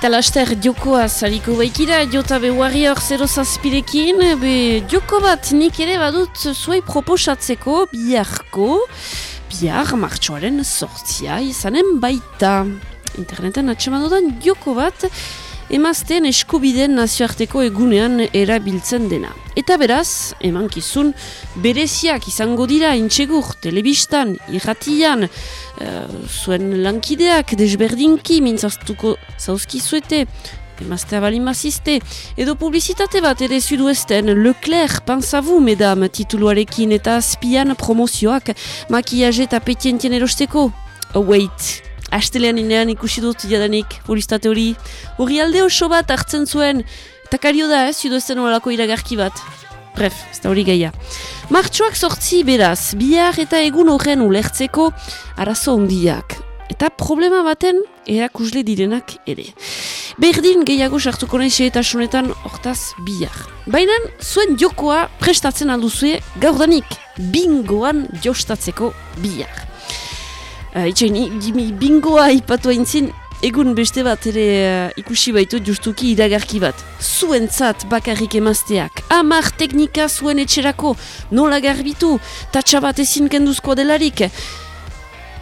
Eta laster jokoa zariko baikira, jota be warrior 0 zazpirekin, be joko bat nik ere badut zuei proposatzeko biharko, bihar martxoaren sortzia izanen baita. Interneten atxemadodan joko bat, emazten eskubideen nazioarteko egunean erabiltzen dena. Eta beraz, emankizun bereziak izango dira intxegur, telebistan, irratian, uh, zuen lankideak, desberdinki, mintzaztuko zauzkizuete, emaztea balin mazizte, edo publizitate bat ere zudu esten, Leclerc, pensavu, medam, tituluarekin eta azpian promozioak, makiaje eta petientien erosteko. Oh, wait, Astelean inean ikusi dut jadanik publizitate hori. Hori alde oso bat hartzen zuen. Eta kario da, ez, judo ezen horako iragarki bat. Bref, ez da hori gaia. Martxoak sortzi beraz, bihar eta egun horren ulertzeko arazo ondiak. Eta problema baten erakusle direnak ere. Berdin gehiago sartuko nahi eta sonetan hortaz bihar. Baina zuen jokoa prestatzen alduzue gaurdanik bingoan jostatzeko bihar. Uh, Itxain, bingoa ipatu haintzin, egun beste bat ere uh, ikusi baitu justuki iragarki bat. Zuentzat bakarrik emazteak, amar teknika zuen etxerako, nola garbitu, tatsa bat ezin kenduzko delarik.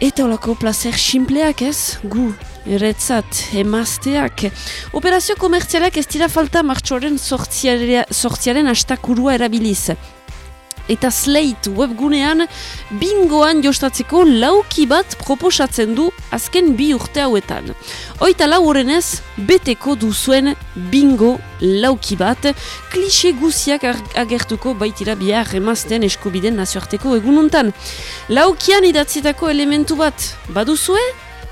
Eta olako placer simpleak ez, gu, eretzat, emazteak. Operazio komertzialak ez dira falta martxoaren sortziaren astakurua erabiliz eta Slate webgunean bingoan jostatzeko lauki bat proposatzen du azken bi urte hauetan. Oita lau horrenez, beteko duzuen bingo lauki bat, klixe guziak agertuko baitira bihar emazten eskubiden nazioarteko egununtan. Laukian idatzitako elementu bat, baduzue?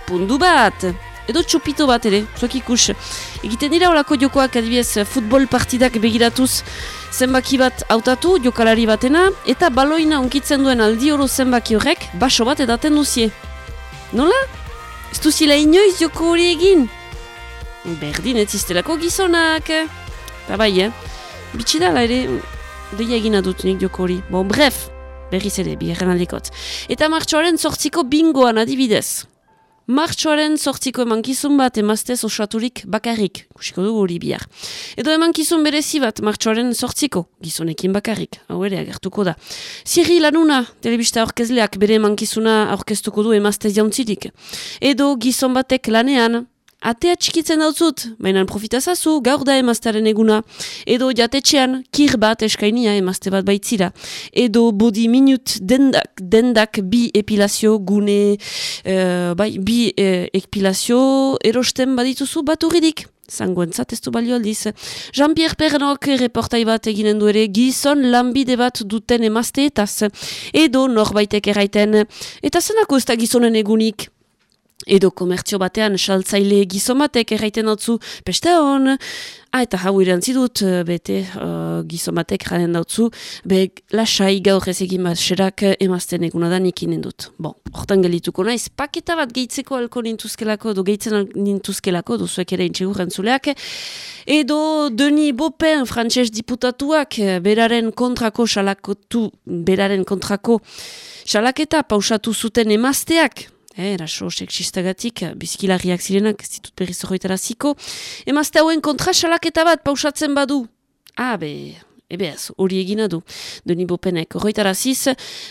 Pundu bat! edo txupito bat ere, zuak ikus. Egiten dira olako jokoak adibidez futbol partidak begiratuz zenbaki bat hautatu jokalari batena eta baloina onkitzen duen aldi oro zenbaki horrek baso bat edaten duzie. Nola? Ez duzila inoiz joko hori egin? Berdin ez iztelako gizonak. Eta bai, eh? Bitsidala ere, deia egin adut nik joko hori. Bon, bref, berriz ere, biherren aldikot. Eta martxoaren sortziko bingoan adibidez. Martxoaren sortziko emankizun bat emaztez osaturik bakarrik, kusiko dugu hori bihar. Edo emankizun berezi bat martxoaren sortziko, gizonekin bakarrik, hau ere agertuko da. Zirri lanuna, telebista aurkezleak bere emankizuna aurkeztuko du emaztez jauntzirik. Edo gizon batek lanean, Atea txikitzen dautzut, baina profitazazu, gaur da emaztearen eguna. Edo jatetxean, kir bat eskainia emazte bat baitzira. Edo body minute dendak, dendak bi epilazio gune, uh, bai, bi uh, epilazio erosten badituzu bat urridik. Zangoentzat ez du balio aldiz. Jean-Pierre Pernok reportai bat eginen du ere gizon lanbide bat duten emazteetaz. Edo norbaitek erraiten. Eta zenako ez da gizonen egunik? Edo komertzio batean saltzaile gizomatek erraiten dautzu, peste hon, ah, eta hau irantzi dut, eh, bete uh, gizomatek janen dautzu, be lasai gaur ez egin bat serak emazten eguna da ikinen dut. Bon, hortan gelituko naiz, paketa bat gehitzeko alko nintuzkelako, edo gehitzen nintuzkelako, duzuek ere intxegurren zuleak, edo Deni Bopen, frantxez diputatuak, beraren kontrako salakotu, beraren kontrako salaketa pausatu zuten emazteak, eh, eraso seksistagatik, bizkilarriak zirenak, ez ditut berriz horretara ziko. Emazte hauen kontrasalaketa bat pausatzen badu. Ah, be, ebe ez, hori egina du. Doni bopenek, horretara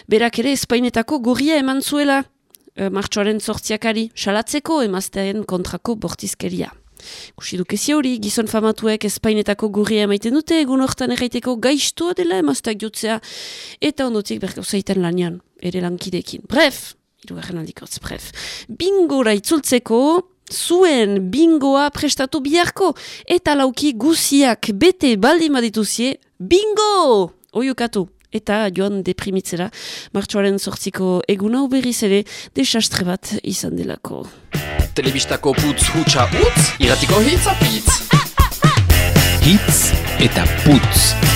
berak ere espainetako gorria eman zuela, e, martxoaren sortziakari, salatzeko emaztearen kontrako bortizkeria. Kusi dukezi hori, gizon famatuek espainetako gurria emaiten dute, egun hortan erraiteko gaiztua dela emazteak jotzea, eta ondotik berkau zaiten lanian, ere lankidekin. Bref, irugarren aldikotz, bref. Bingora itzultzeko, zuen bingoa prestatu biharko, eta lauki guziak bete baldi madituzie, bingo! Oiukatu! Eta joan deprimitzera, martxoaren sortziko eguna berriz ere, desastre bat izan delako. Telebistako putz hutsa utz, iratiko hitz apitz. Hitz eta putz.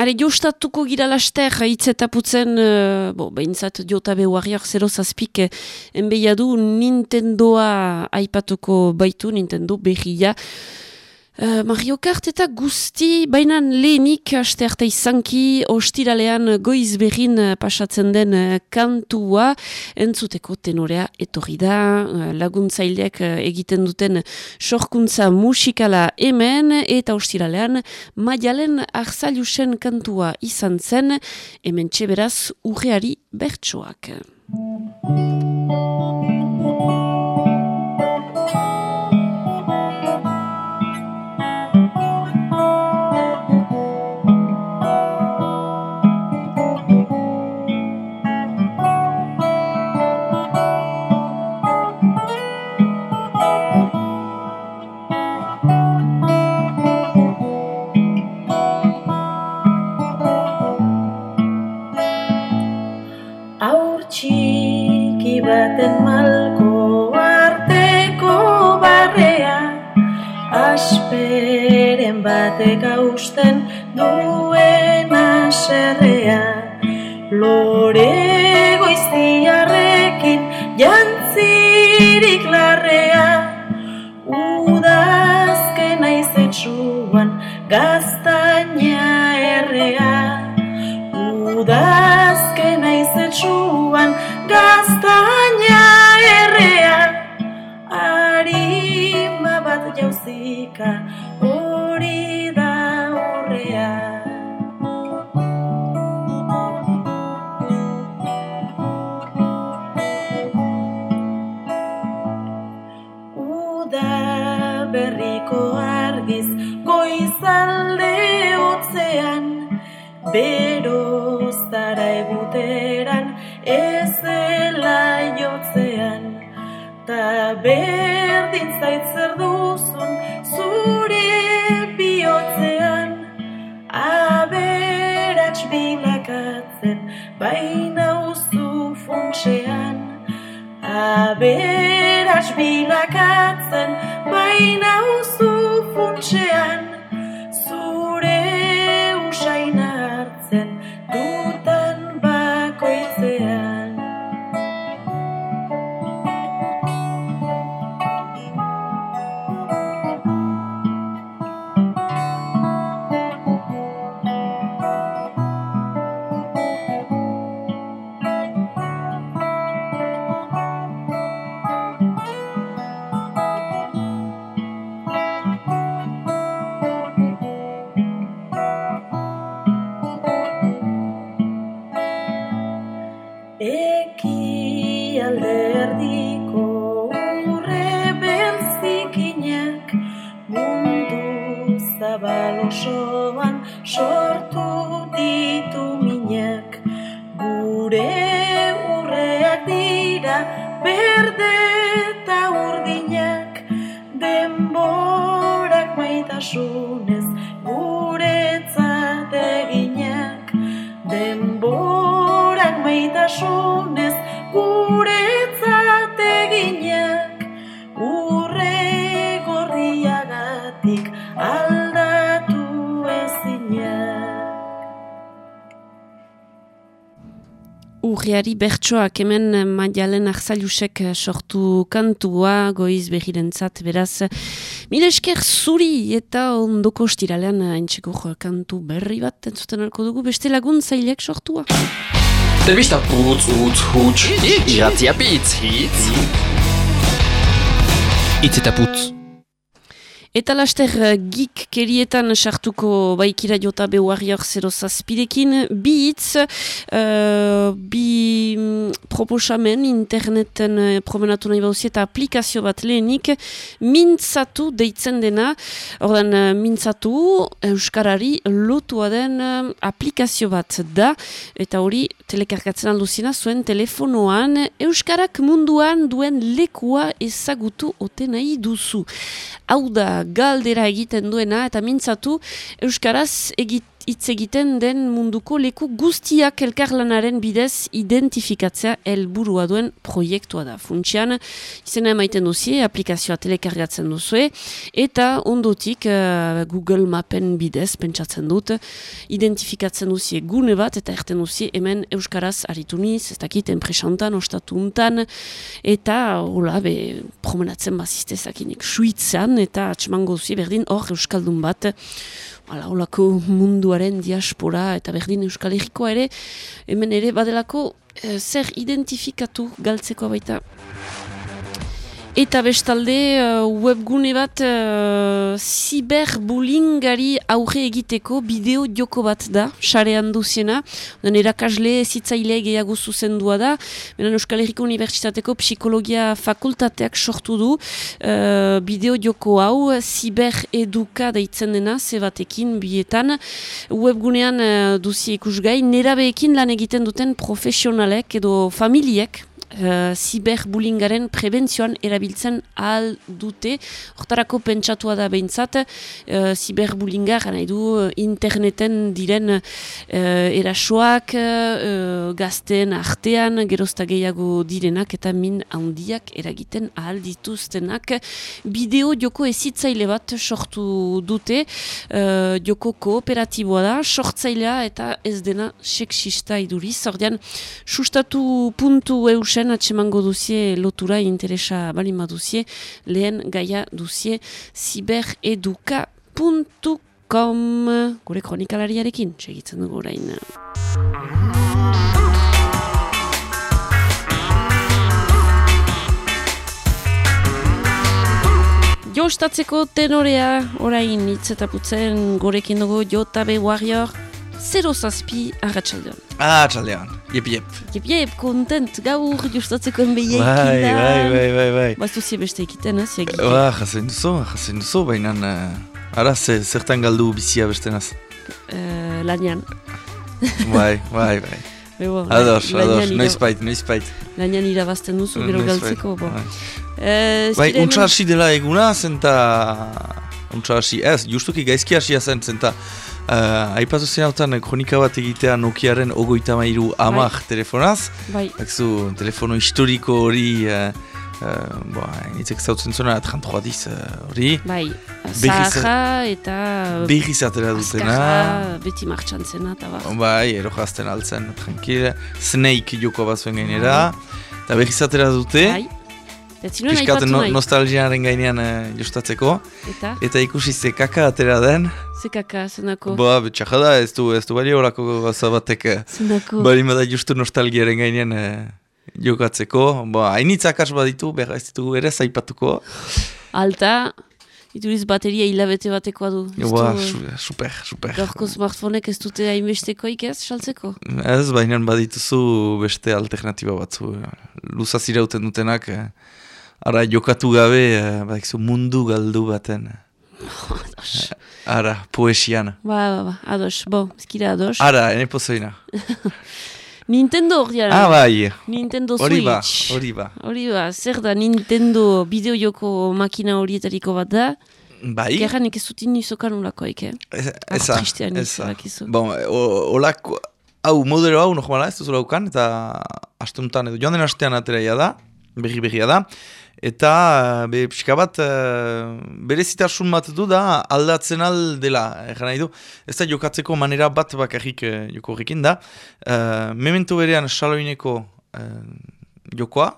Hale, jostatuko gira laster, hitz eta putzen, uh, bo, behintzat jota behuariak zero zazpik, eh, enbeia du Nintendoa aipatuko baitu, Nintendo behia. Uh, Mario Kart eta guzti, baina lehenik aste arte izanki ostiralean goiz berrin uh, pasatzen den uh, kantua entzuteko tenorea etorri da laguntzaileak egiten duten sorkuntza musikala hemen eta ostiralean maialen arzailusen kantua izan zen hemen txeberaz urreari bertsoak. Batek hausten duen aserrea Lore goiztiarrekin jantzirik larrea Udazkena izetsuan gaztaina errea. Udazkena izetsuan gaztaina jauzika Bero urriari bertsoak hemen eh, maialen arzailusek eh, sortu kantua goiz behirentzat beraz mile esker zuri eta ondoko stiralean haintzeko kantu berri bat entzuten alko dugu beste lagun zailek sortua Telbista putz, utz, huts, iratzia pitz, hitz Itz eta putz Eta laster eh, gik kerietan sartuko baikira jota behuariak zero zazpidekin, bi hitz, uh, bi mm, proposamen interneten uh, promenatu nahi bauzi eta aplikazio bat lehenik, mintzatu deitzen dena, ordan mintzatu Euskarari lotua den aplikazio bat da, eta hori telekarkatzen alduzina zuen telefonoan, Euskarak munduan duen lekua ezagutu ote nahi duzu. Hau da, galdera egiten duena eta mintzatu Euskaraz egit hitz egiten den munduko leku guztiak elkarlanaren bidez identifikatzea helburua duen proiektua da. Funtsian, izena emaiten duzie, aplikazioa telekargatzen duzue, eta ondotik uh, Google Mapen bidez, pentsatzen dut, identifikatzen duzie gune bat, eta erten duzie hemen Euskaraz arituniz, ez dakit, enpresantan, ostatuntan, eta, hola, be, promenatzen bazizte zakinik, suitzan, eta atxemango duzie, berdin, hor Euskaldun bat, Ala, olako munduaren diaspora eta berdin euskal egikoa ere, hemen ere badelako eh, zer identifikatu galtzeko baita. Eta bestalde, uh, webgune bat uh, cyberbullyingari aurre egiteko bideo joko bat da, sarean duziena. Den erakasle zitzaile gehiago zuzendua da. Benen Euskal Herriko Unibertsitateko Psikologia Fakultateak sortu du uh, bideo joko hau, cybereduka deitzen dena, zebatekin, bietan. Webgunean uh, duzi ikusgai, nerabeekin lan egiten duten profesionalek edo familiek, uh, ziberbulingaren prebentzioan erabiltzen ahal dute. Hortarako pentsatua da behintzat, uh, ziberbulinga nahi du uh, interneten diren uh, erasoak, uh, gazten artean, gerozta gehiago direnak eta min handiak eragiten ahal dituztenak. Bideo joko ezitzaile bat sortu dute, uh, joko kooperatiboa da, sortzailea eta ez dena seksista iduriz. Zordian, sustatu puntu eusen zen atsemango duzie lotura interesa balima duzie, lehen gaia duzie zibereduka.com gure kronikalariarekin, segitzen dugu orain. Jostatzeko tenorea orain itzetaputzen gorekin dugu Jota. Warrior, zero zazpi arratxaldeon. Ah, txaldeon. Jep, jep. Jep, jep, kontent, gaur justatzeko enbeia bai, ikidan. Bai, bai, bai, bai. Baztu zie beste ikiten, ez? Ba, Ba, jasen duzu, jasen duzu, baina... Uh, ara, ze, zertan galdu bizia bestenaz. Uh, Lanian. bai, bai, bai. Bebo, Ados, ados, noiz bait, noiz bait. Lanian irabazten duzu, gero galtzeko. Bo. bai. Uh, Bai, untsa hasi dela eguna, zenta... Untsa hasi, ez, justuki gaizki hasia zen, zenta... Uh, Aipatu zen hautan kronika bat egitea Nokiaren ogoita mairu amak telefonaz. Bai, Bakzu, telefono historiko hori... Uh, uh, Boa, nitzek zautzen zuena, 33 diz uh, hori. bai. Zaharra eta... Berriz atera dutena. azkarra, beti martxan zena, eta bar. Bai, erojazten altzen, tranquil. Snake joko bat zuen gainera. Eta berriz atera dute. Bai. Piskat no, nostalgiaren gainean uh, jostatzeko. Eta, Eta ikusi ze kaka atera den. zekaka, zenako. Boa, betxaka da, ez du, ez du bali horako gauza batek. eh, Zenako. Bali bada justu nostalgiaren gainean uh, jokatzeko. Boa, hainitz akas baditu, behar ez ditugu ere zaipatuko. Alta, ituriz bateria hilabete batekoa du. Su, super, super. Gaurko smartphonek ez dute hainbestekoik ez, saltzeko? Ez, baina badituzu beste alternatiba batzu. Luza zirauten dutenak, eh, ara jokatu gabe, eh, badakizu mundu galdu baten. Ados. Ara, poesian. Ba, ba, ba, ados, bo, ezkira ados. Ara, ene pozoina. Nintendo hori Ah, bai, Nintendo hori ba, Switch. hori ba. Hori ba, zer da Nintendo bideojoko makina horietariko bat da. Bai, Gerra nik ez dut inizokan ulakoik, eh? ez- Ah, eza, eza. Bon, olako, hau, modelo hau, normala, ez duzula ukan, eta astuntan edo, joan den astean ateraia da, berri berria da, eta, be, pixka bat, uh, berezitasun bat du da, aldatzen aldela, egan nahi du, ez da jokatzeko manera bat bakarrik joko horrekin da, uh, memento berean saloineko uh, jokoa,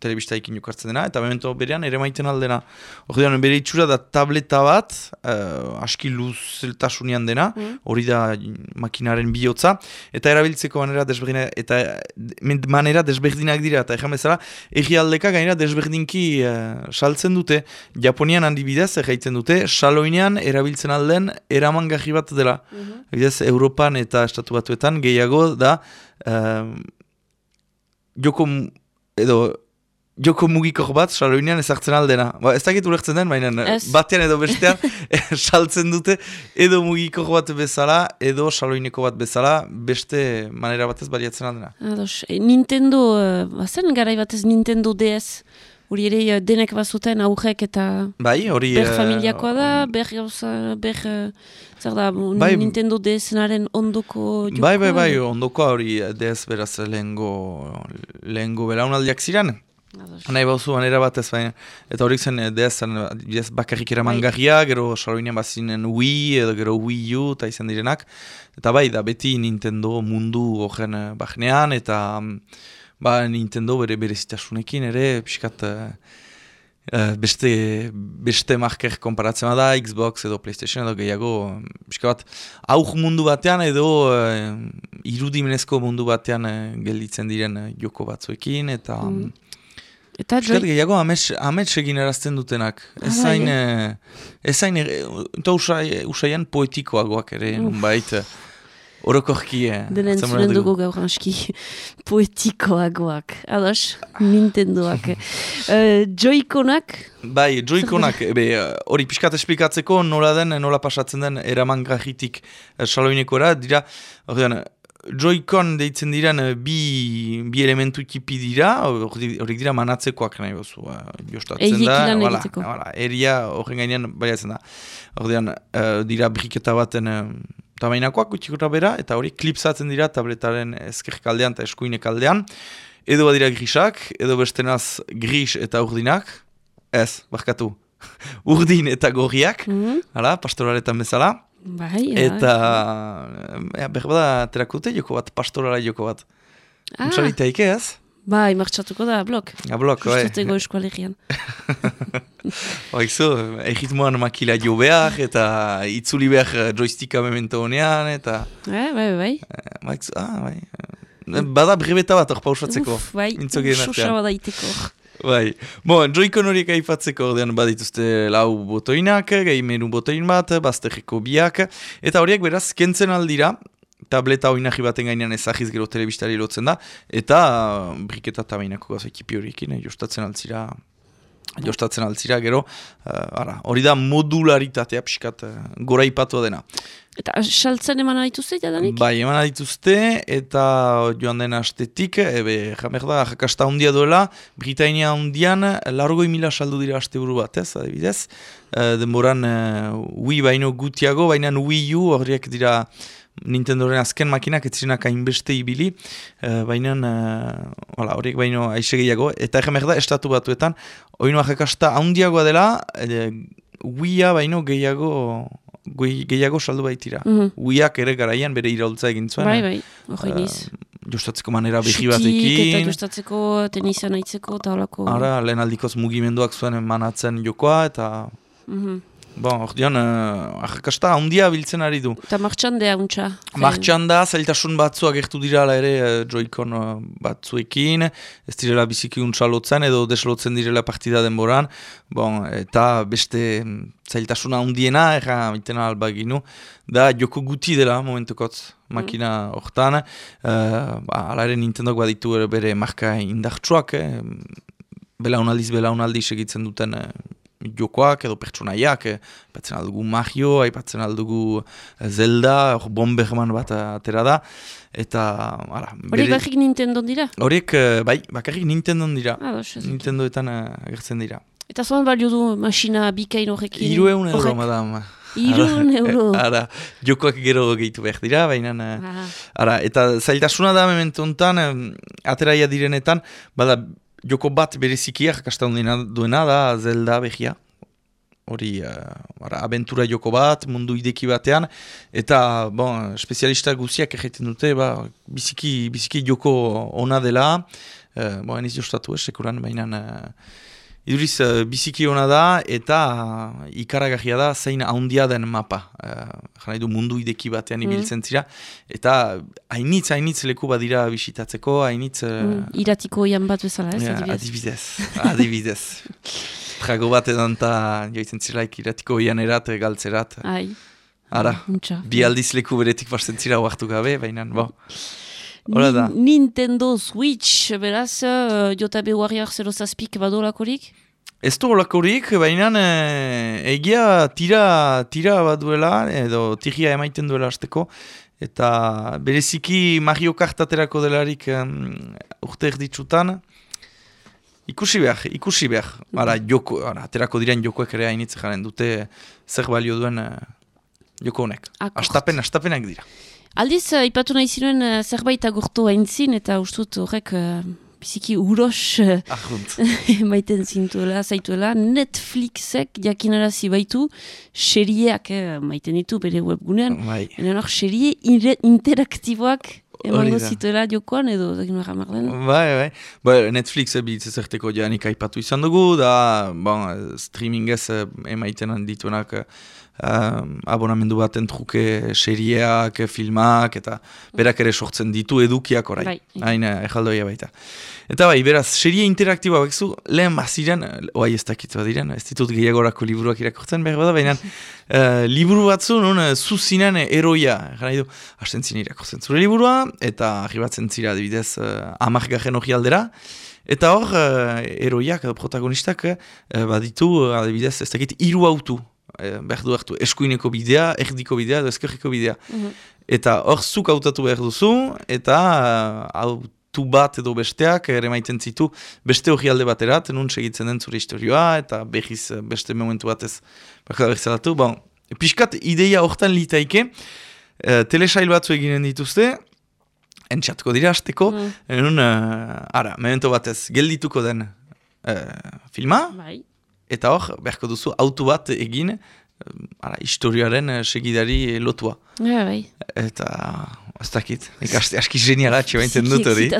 telebistaikin jokartzen dena, eta memento berean ere maiten aldena. Ordean, bere itxura da tableta bat, uh, aski luzeltasunean dena, Mm. hori da makinaren bihotza, eta erabiltzeko manera desberdina, eta manera desberdinak dira, eta ejan bezala, egialdeka gainera desberdinki uh, saltzen dute, Japonian handibidez, egaitzen dute, saloinean erabiltzen alden eramangarri bat dela. Mhm. Bidez, Europan eta Estatu Batuetan gehiago da uh, joko edo joko mugikor bat saloinean ezartzen aldena. Ba, ez dakit ulertzen den, baina batean edo bestean saltzen dute edo mugikor bat bezala edo saloineko bat bezala beste manera batez baliatzen aldena. Ados, e, Nintendo, uh, bazen garai batez Nintendo DS Hori ere eh, denek bazuten aurrek eta bai, hori, ber familiakoa da, ber gauza, ber, zer da, Bai. Nintendo DS-naren ondoko jokoa? Bai, bai, bai, ondoko hori DS beraz lehengo, lehengo belaunaldiak ziren. Nahi bauzu, anera bat ez baina, eta horik zen eh, zen, DS bakarrik eraman Bai. garria, gero saloinen bazinen Wii, edo gero Wii U, eta izan direnak. Eta bai, da beti Nintendo mundu horren eh, bahnean, eta mm, ba, Nintendo bere berezitasunekin ere, pixkat, eh, beste, beste marker konparatzen da, Xbox edo Playstation edo gehiago, mm, pixka bat, aur mundu batean edo eh, irudimenezko mundu batean eh, gelditzen diren joko batzuekin, eta... Mm. Eta Piskat Joy, gehiago amets, amets egin erazten dutenak. Ez Ah, bai, zain, eh, ez zain, eh, eta usai, usaian poetikoagoak ere, nunbait, eh, orokorki. eh, atzaman entzunen dugu. gaur aski poetikoagoak. Ados, Nintendoak. uh, Joy-Conak, Bai, joikonak, ebe, eh, hori pixkat esplikatzeko nola den, nola pasatzen den eraman grajitik eh, saloinekora, dira, ordean, Joy-Con deitzen diren eh, bi, bi elementu tipi dira, hori horiek dira manatzekoak nahi bozu, uh, jostatzen Eiekin da, voilà, egiteko. voilà, eria horren gainean baiatzen da. Ordean, eh, dira briketa baten uh, tamainakoak gutxikora bera, eta hori klipsatzen dira tabletaren ezkerkaldean eta eskuinek aldean, edo badira grisak, edo bestenaz gris eta urdinak, ez, barkatu, urdin eta gorriak, Mhm. hala, pastoraletan bezala, bai, ja. eta ja, behar bada joko bat, pastorala joko bat. Ah, Utsaritaik ez? bai, martxatuko da, blok. Gablok, bai. Justotego eskualegian. Oizu, egitmoan makila jo behar, eta itzuli behar eh, joysticka memento honean, eta... Eh, bai, bai, bai. eh, Baitzu, ah, bai. eh, Bada brebeta bat hor pausatzeko. Uf, bai, Mintzokien artean. sosa badaiteko. Bai, bon, joikon horiek aipatzeko ordean badituzte lau botoinak, gehi menu botoin bat, bazterreko biak, eta horiek beraz kentzen aldira, tableta oinahi baten gainean ezagiz gero telebistari lotzen da, eta briketa tamainako gauza ekipi horiekin, eh, jostatzen altzira, jostatzen altzira gero, uh, ara, hori da modularitatea pixkat uh, gora ipatua dena. Eta saltzen eman dituzte, jadanik? Bai, eman dituzte eta joan den astetik, ebe, jamer da, jakasta handia duela, Britainia handian, largoi mila saldu dira asteburu bat, ez, adibidez. E, denboran, e, Wii baino gutiago, baina Wii U horiek dira Nintendoren azken makinak, ez zirenak hainbeste ibili, e, baina e, horiek baino aixe gehiago, eta jamer da, estatu batuetan, oinoa jakasta handiagoa dela, e, Wii-a baino gehiago, goi- gehiago saldu baitira. Mhm. Uiak ere garaian bere iraultza egin zuen. Bai, bai, hori niz. Jostatzeko manera behi eta batekin. gustatzeko tenisa nahitzeko eta holako. Ara, lehen aldikoz mugimenduak zuen manatzen jokoa, eta... Mhm. Bon, hor dion, uh, ahakasta handia biltzen ari du. Eta martxandea untxa. Martxan da, zailtasun batzu agertu dirala ere uh, Joy-Con uh, batzuekin, ez direla biziki untsalotzen edo deslotzen direla partida denboran, bon, eta beste mm, zailtasuna handiena, erra mitena alba ginu, da joko guti dela momentukot makina hortan, uh, ba, ala ere Nintendok baditu ere bere marka indartsuak, eh, belaunaldiz belaunaldi segitzen duten eh, jokoak edo pertsonaiak, eh, aipatzen aldugu Mario, aipatzen aldugu eh, Zelda, hor Bomberman bat atera da, eta ara, Horiek bakik Nintendo dira? horiek eh, bai, bakarrik Nintendo dira, Ah, ez. Nintendoetan eh, agertzen dira. Eta zoan balio du masina bikain horrekin? Hiru eun euro, Horrek? madam. Hirueun euro. Ara, jokoak gero gehitu behar dira, baina... Ah, Ara, eta zailtasuna da em, ateraia direnetan, bada joko bat berezikia jakasta duena, duena da Zelda behia. Hori, uh, abentura joko bat, mundu ideki batean, eta, bon, espezialista guziak egiten dute, ba, biziki, biziki joko ona dela, uh, bon, eniz jostatu, eh, sekuran, baina, uh, iduriz, uh, biziki ona da, eta uh, ikaragarria da, zein haundia den mapa. Uh, nahi du mundu ideki batean Mm. ibiltzen zira, eta hainitz, hainitz leku badira bisitatzeko, hainitz... Uh, mm, iratiko ian bat bezala, ez? adibidez. adibidez, adibidez. Trago bat edan joitzen ziraik iratiko ian erat, galtzerat. Ai. Ara, Untxa. bi aldiz leku beretik basten zira gabe, baina, bo. Hora da. Nin- Nintendo Switch, beraz, uh, JB Warrior 0 zazpik badolakorik? Ez du holakorik, baina eh, egia tira, tira bat duela, edo tiria emaiten duela azteko, eta bereziki Mario Kart aterako delarik um, urte erditsutan, Ikusi behar, ikusi behar. Ara, joko, ara, aterako diren jokoek ere hainitze jaren dute zer balio duen uh, joko honek. Astapen, astapenak dira. Aldiz, uh, ipatu nahi zinuen uh, zerbait agurtu haintzin, eta ustut horrek uh, biziki uros maiten zintuela, zaituela, Netflixek jakinarazi baitu, serieak eh, maiten ditu bere webgunean, Bai. Hor, serie ire- interaktiboak emango zituela jokoan edo egin behar marlen. Bai, bai. Ba, Netflix ebiltze zerteko janik aipatu izan dugu, da bon, eh, streamingez eh, emaiten dituenak eh, abonamendu baten truke serieak, eh, filmak, eta berak ere sortzen ditu edukiak orain. Bai. Hain eh, ejaldoia baita. Eta bai, beraz, serie interaktiboa bekizu, lehen baziren, eh, oai ez dakit diren, ez ditut gehiagorako liburuak irakurtzen behar bada, baina eh, liburu batzu, nun, uh, zuzinen eroia, gara du, hasten zin irakurtzen zure liburua, eta arribatzen zira, adibidez, uh, amak garen hori aldera, eta hor, uh, eroiak, protagonistak, uh, baditu, uh, adibidez, ez dakit, hiru autu, uh, behar du hartu, eskuineko bidea, erdiko bidea, edo eskerriko bidea. Mhm. Eta hor zuk hautatu behar duzu, eta uh, autu bat edo besteak ere maiten zitu beste hori alde baterat, nun segitzen den zure historioa, eta behiz eh, beste momentu batez bakada berzalatu. Bon, piskat ideia hortan litaike, uh, telesail batzu eginen dituzte, entxatko dira hasteko, Mm. nun, uh, ara, memento batez, geldituko den uh, filma, Bai. Eta hor, beharko duzu autu bat egin, uh, ara, historioaren uh, segidari lotua. Ja, bai. Eta, ez dakit, ikaste aski geniala atxe baintzen dut hori.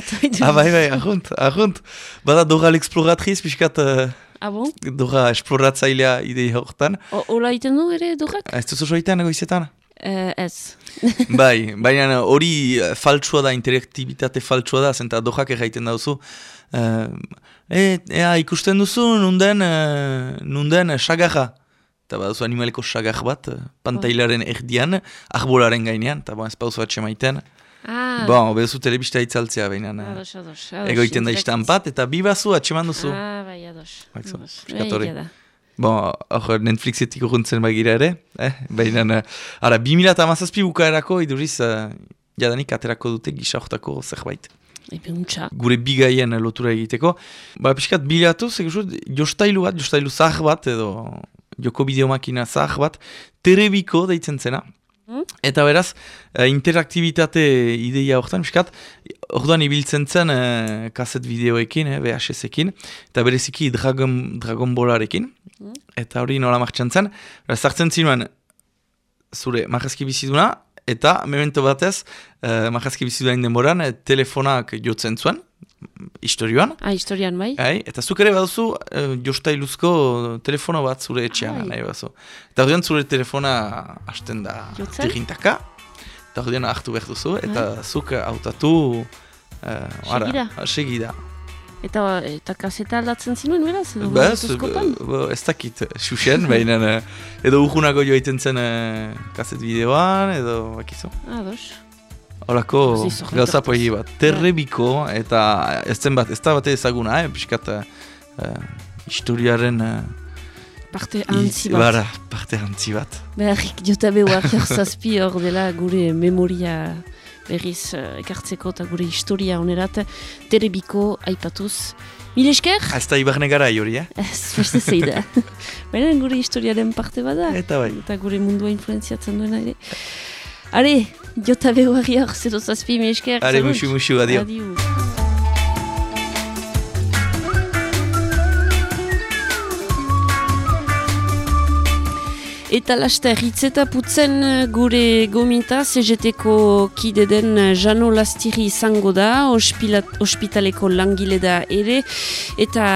Ah, bai, bai, ahunt, ahunt. Bada Dora l'exploratriz, pixkat uh, Ah, bon? Dora esploratzailea idei horretan. Ola iten du ere durrak? Ez duzu soitan egoizetan? Eh, ez. bai, baina hori faltsua da, interaktibitate faltsua da, zenta Dorak erraiten dauzu. Uh, e, ea, ikusten duzu, nunden, uh, nunden uh, sagarra. Eta baduzu animaleko sagar bat, pantailaren erdian, arbolaren gainean, eta bon, ez pauzu atxe maiten. Ah, Bon, beduzu telebista itzaltzea, uh, ados, ados. ados, egoiten da istampat, eta bi bazu atxeman duzu. Ah, bai, ados. Baitzu, Bai, da. Bon, hor Netflixetik urruntzen bagira ere, eh? baina, ara, 2008 bukaerako iduriz, uh, jadanik aterako dute gisa hortako zerbait. Untxa. Gure bigaien lotura egiteko. Ba, pixkat bilatu, zegozu, jostailu bat, jostailu zah bat, edo joko bideomakina zah bat, terebiko deitzen zena. Hmm? Eta beraz, uh, interaktibitate ideia horretan, pixkat, orduan ibiltzen zen uh, kaset bideoekin, eh, VHS-ekin, eta bereziki Dragon, Dragon Ballarekin, Hmm? eta hori nola martxan zen, beraz, sartzen zinuen zure marrazki biziduna, eta memento batez, uh, marrazki bizidunain denboran, eh, telefonak jotzen zuen, historioan, Ah, historian bai? Hai, eta zuk ere baduzu uh, jostailuzko telefono bat zure etxean, Ai. nahi baduzu. Eta ordean zure telefona hasten da Jotzen? tirintaka, eta ordean hartu behar duzu, eta zuk hautatu... Uh, ara, Segida? Eta, eta kaseta aldatzen zinuen, beraz? Bez, momentuzkotan? bo, ez dakit, xuxen, baina eh, edo urgunako joiten zen kaset bideoan, edo bakizu. Ados. Zorretortuz. gauza poegi bat, terrebiko, eta ez zen bat, ez da bate ezaguna, eh, pixkat uh, historiaren... Uh, Parte antzi bat. Bara, parte antzi bat. Beharrik jotabe warriak zazpi hor dela gure memoria berriz uh, ekartzeko eta gure historia onerat terebiko aipatuz. Mil esker? Ez da ibarne gara hori, eh? Ez, beste zeida. Baina gure historiaren parte bada. Eta bai. Eta gure mundua influenziatzen duena ere. Are, jotabe warriak zero zazpi, mil esker. Are, musu, musu, adio. Adio. Eta laster hitzeta putzen eh, gure gomita CGT-ko kide den eh, Jano Lastiri izango da, ospitaleko langile da ere, eta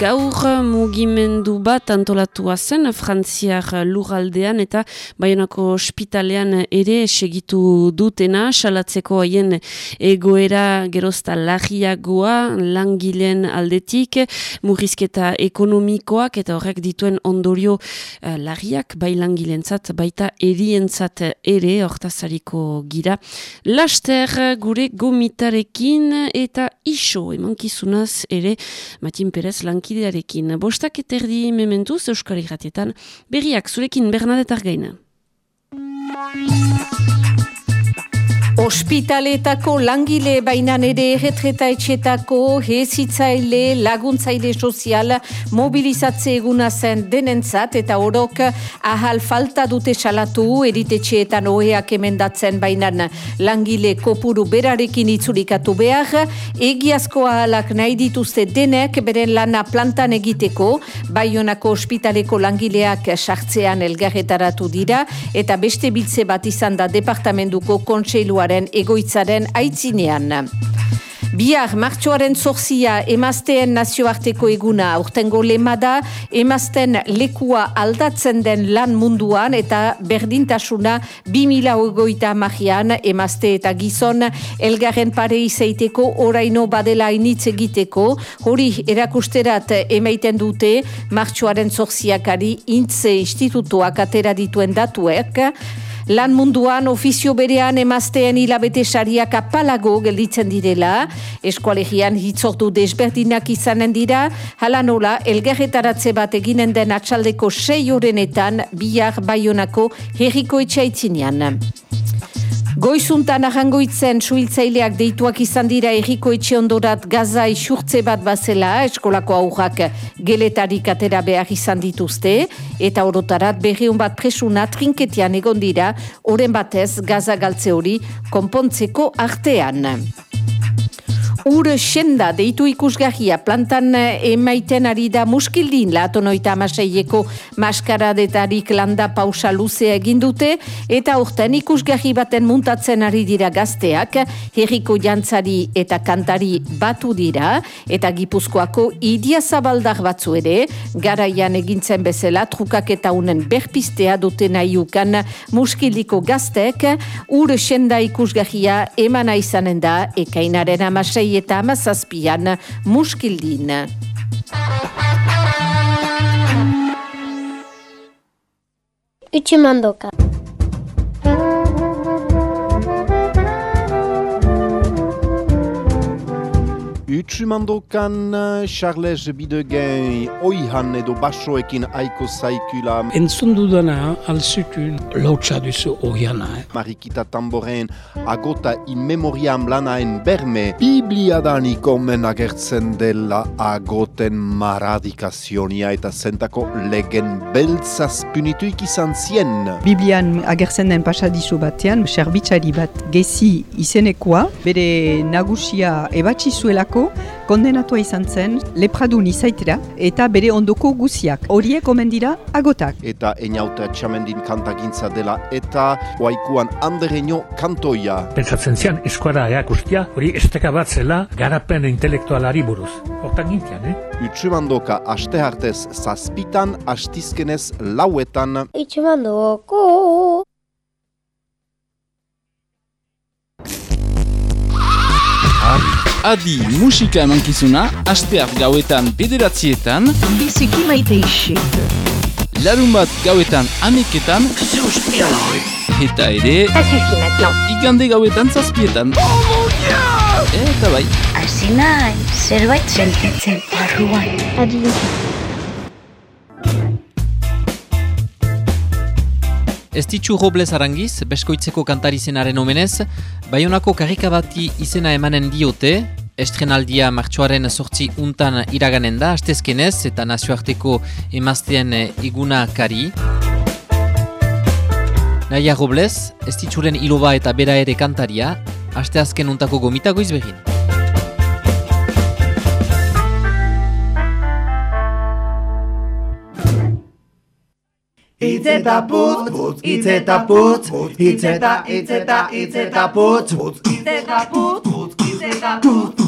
gaur mugimendu bat antolatua zen Frantziar lurraldean eta Baionako ospitalean ere segitu dutena, salatzeko haien egoera gerozta lagiagoa langileen aldetik, murrizketa ekonomikoak eta horrek dituen ondorio uh, lagiak bai langilentzat baita erientzat ere hortazariko gira. Laster gure gomitarekin eta iso emankizunaz ere Matin Perez lankidearekin. Bostak eterdi mementuz Euskal Irratietan berriak zurekin Bernadette Argaina. Ospitaletako langile bainan ere erretreta etxetako hezitzaile laguntzaile sozial mobilizatze eguna zen denentzat eta orok ahal falta dute salatu eritetxeetan oheak emendatzen bainan. Langile kopuru berarekin itzulikatu behar egiazko ahalak nahi dituzte denek beren lana plantan egiteko baionako ospitaleko langileak sartzean elgarretaratu dira eta beste biltze bat izan da departamentuko kontseiluaren egoitzaren aitzinean. Bihar, martxoaren zorzia emazteen nazioarteko eguna urtengo lema da, emazten lekua aldatzen den lan munduan eta berdintasuna 2000 ogoita magian emazte eta gizon elgarren pare izaiteko oraino badela initz egiteko, hori erakusterat emaiten dute martxoaren zorziakari intze institutuak atera dituen datuek, Lan munduan ofizio berean emazteen hilabete sariak apalago gelditzen direla, eskualegian hitzortu desberdinak izanen dira, hala nola, elgerretaratze bat eginen den atxaldeko sei horrenetan bihar baionako herriko etxaitzinean. Goizuntan ahangoitzen suhiltzaileak deituak izan dira erriko etxe ondorat gaza isurtze bat bazela eskolako aurrak geletarik atera behar izan dituzte eta orotarat berriun bat presuna trinketian egon dira oren batez gaza galtze hori konpontzeko artean. Ur senda deitu ikusgahia plantan eh, emaiten ari da muskildin. Latonoita amaseieko maskaradetarik landa pausa luzea egindute eta urten ikusgahi baten muntatzen ari dira gazteak. Herriko jantzari eta kantari batu dira. Eta gipuzkoako idia zabaldar batzu ere. Garaian egintzen bezala trukak eta unen berpistea dute nahiukan muskildiko gaztek ur senda ikusgahia emana izanen da ekainaren amasei eta amazazpian muskildin. Utsumandoka. Utsumandokan Charles Bidegen oihan edo basoekin aiko zaikula. Entzun dudana alzutun lotxa duzu oiana. Eh? Marikita Tamboren agota in memoriam lanaen berme bibliadanik omen agertzen dela agoten maradikazionia eta zentako legen beltzaz punituik izan zien. Biblian agertzen den pasadizo batean, serbitxari bat gezi izenekoa, bere nagusia ebatzi zuelako kondenatua izan zen lepradun izaitera eta bere ondoko guziak. Horiek omen dira agotak. Eta eniauta txamendin kantagintza dela eta oaikuan andereño kantoia. Pentsatzen zian, eskuara eakustia, hori esteka bat zela garapen intelektualari buruz. Hortan gintian, eh? Utsumandoka aste hartez zazpitan, astizkenez lauetan. Utsumandoko. Adi musika emankizuna, asteak gauetan bederatzietan, Biziki maite isik. larun bat gauetan ameketan, eta ere, igande gauetan zazpietan. Eta bai, Hasi nahi, zerbait sentitzen barruan. Adi. Ez ditxu Robles Arangiz, beskoitzeko kantari zenaren omenez, Baionako karikabati izena emanen diote, estrenaldia martxoaren sortzi untan iraganen da, astezkenez eta nazioarteko emazteen eguna kari. Naia Robles, ez ditxuren iloba eta bera ere kantaria, asteazken untako gomitago izbegin. Itz eta putz, putz, itz eta putz, itz eta, itz eta, itz eta putz, putz, itz eta putz, putz, itz eta putz, putz, itz eta, itz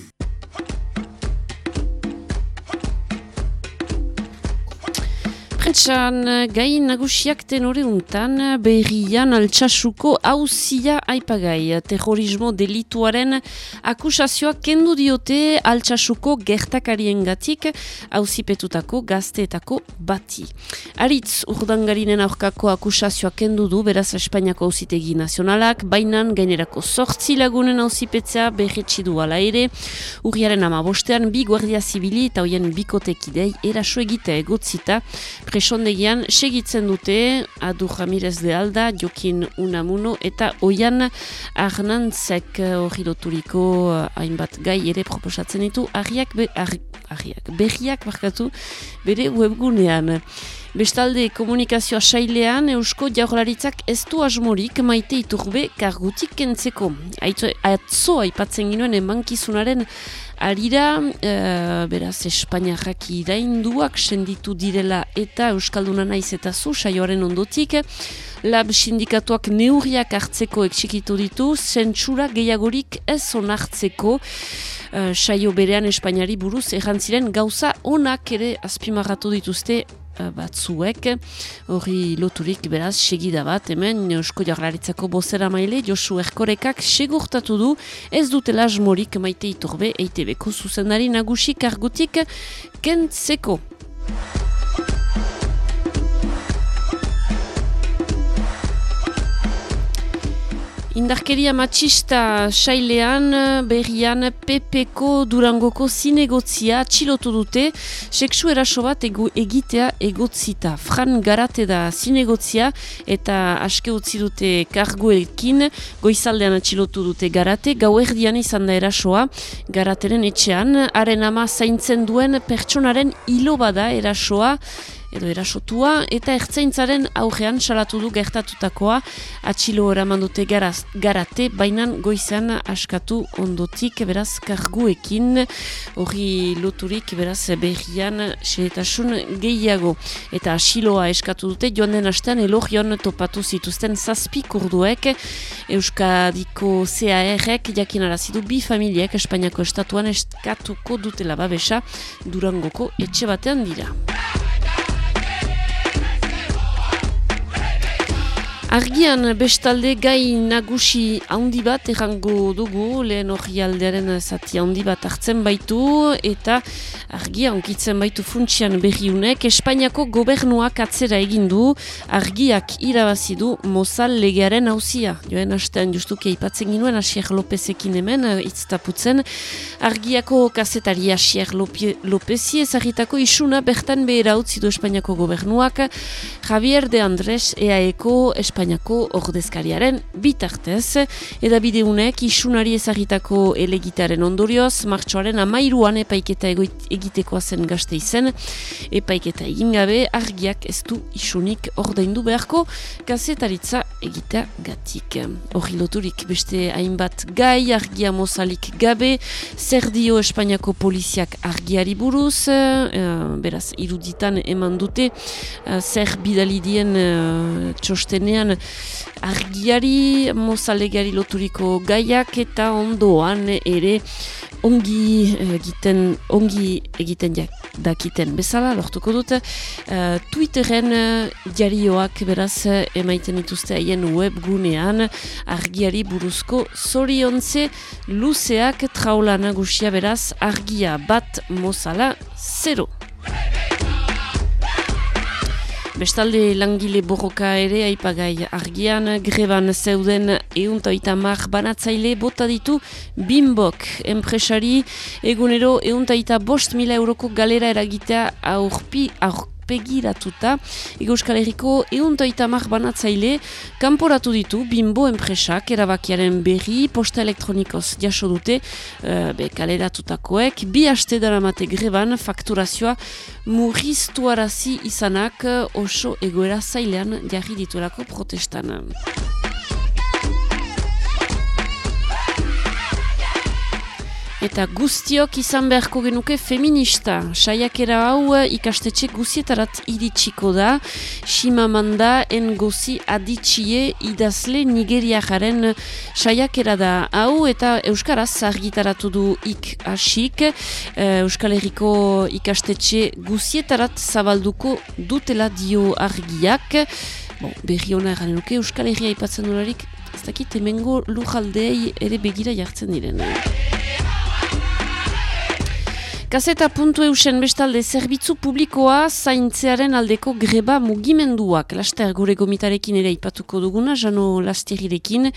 putz. Prentxan, gai nagusiak tenore untan, berrian altxasuko hauzia aipagai. Terrorismo delituaren akusazioak kendu diote altxasuko gertakarien gatik hauzipetutako gazteetako bati. Aritz urdangarinen aurkako akusazioak kendu du, beraz Espainiako hauzitegi nazionalak, bainan gainerako sortzi lagunen hauzipetzea berretsi du ala ere, urriaren ama bostean, bi guardia zibili eta hoien bikotekidei eraso egitea egotzita, presondegian segitzen dute Adu Jamirez de Alda, Jokin Unamuno eta Oian Arnantzek hori loturiko hainbat gai ere proposatzen ditu argiak, be, argiak berriak barkatu bere webgunean. Bestalde komunikazioa sailean Eusko Jaurlaritzak ez du asmorik maite iturbe kargutik kentzeko. Atzo aipatzen ginoen emankizunaren arira, e, beraz Espainiarrak irainduak senditu direla eta Euskalduna naiz eta zu saioaren ondotik, lab sindikatuak neurriak hartzeko eksikitu ditu, zentsura gehiagorik ez onartzeko, Uh, saio berean Espainiari buruz errantziren gauza onak ere azpimarratu dituzte Eh, batzuek, hori loturik beraz segida bat, hemen Eusko Jaurlaritzako bozera maile Josu Erkorekak segurtatu du ez dutela asmorik maite itorbe EITB-ko zuzendari nagusik argutik kentzeko. Indarkeria matxista sailean berrian PPko Durangoko zinegotzia txilotu dute seksu eraso bat egu, egitea egotzita. Fran garate da zinegotzia eta aske utzi dute karguekin goizaldean txilotu dute garate gau erdian izan da erasoa. Garateren etxean haren ama zaintzen duen pertsonaren hilo bada erasoa edo erasotua, eta ertzaintzaren aurrean salatu du gertatutakoa atxilo eraman dute garaz, garate, bainan goizan askatu ondotik, beraz, karguekin, hori loturik, beraz, berrian, xeretasun gehiago. Eta asiloa eskatu dute, joan den astean, elogion topatu zituzten zazpi kurduek, Euskadiko CAR-ek jakin arazidu bi familiek Espainiako estatuan eskatuko dutela babesa Durangoko etxe batean dira. Argian bestalde gai nagusi handi bat errango dugu, lehen hori zati handi bat hartzen baitu, eta argia onkitzen baitu funtsian berriunek, Espainiako gobernuak atzera egin du, argiak irabazi du Mozal legearen hauzia. Joen hastean justuki aipatzen ginuen, Asier Lopezekin hemen, itztaputzen, argiako kasetari Asier Lopezi ezagitako isuna bertan behera utzi du Espainiako gobernuak, Javier de Andres EAEko Espainiako Espainiako ordezkariaren bitartez. Eda bideunek isunari ezagitako elegitaren ondorioz, martxoaren amairuan epaiketa egitekoa zen gazte izen, epaiketa egin gabe argiak ez du isunik ordaindu beharko gazetaritza egitea gatik. Horri loturik beste hainbat gai argia mozalik gabe, zer dio Espainiako poliziak argiari buruz, uh, beraz iruditan eman dute, uh, zer bidalidien uh, txostenean argiari mozalegari loturiko gaiak eta ondoan ere ongi egiten ongi egiten dakiten bezala lortuko dut uh, Twitteren uh, jarioak beraz emaiten dituzte haien webgunean argiari buruzko zoriontze luzeak traula nagusia beraz argia bat mozala zero. Bestalde langile borroka ere aipagai. Argian greban zeuden euntaita mar banatzaile bota ditu bimbok enpresari. Egunero euntaita bost mila euroko galera eragitea aurpi, aurpi begiratuta Ego Euskal Herriko euntoita mar banatzaile kanporatu ditu bimbo enpresak erabakiaren berri posta elektronikoz jaso dute uh, kaleratutakoek bi haste dara mate greban fakturazioa murriztuarazi izanak oso egoera zailean jarri dituelako protestan. Eta guztiok izan beharko genuke feminista. Saiakera hau eh, ikastetxe guzietarat iritsiko da. Shimamanda engozi aditxie idazle nigeriajaren saiakera da hau eta Euskaraz argitaratu du ik asik. Eh, Euskal Herriko ikastetxe guzietarat zabalduko dutela dio argiak. Bon, berri hona erran nuke Euskal Herria ipatzen dolarik, ez dakit emengo lujaldeei ere begira jartzen diren. Kaseta puntu eusen bestalde zerbitzu publikoa zaintzearen aldeko greba mugimenduak. Laster gure gomitarekin ere ipatuko duguna, jano lastirirekin,